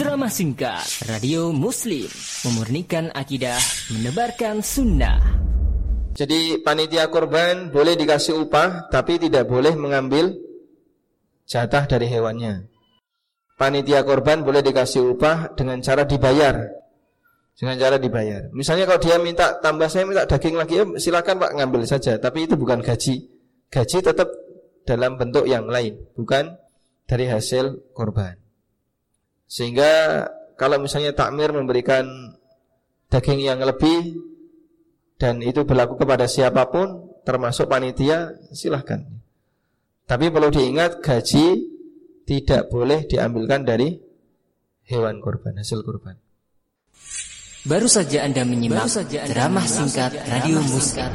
Ceramah singkat Radio Muslim Memurnikan akidah Menebarkan sunnah. Jadi panitia korban boleh dikasih upah Tapi tidak boleh mengambil Jatah dari hewannya. Panitia korban boleh dikasih upah Dengan cara dibayar. Dengan cara dibayar. Misalnya kalau dia minta tambah saya minta daging lagi ya Silakan pak ngambil saja. Tapi itu bukan gaji. Gaji tetap dalam bentuk yang lain Bukan dari hasil korban sehingga kalau misalnya takmir memberikan daging yang lebih dan itu berlaku kepada siapa pun termasuk panitia silahkan. Tapi perlu diingat gaji tidak boleh diambilkan dari hewan kurban, hasil kurban. Baru saja Anda menyimak ceramah singkat Radio Muskat.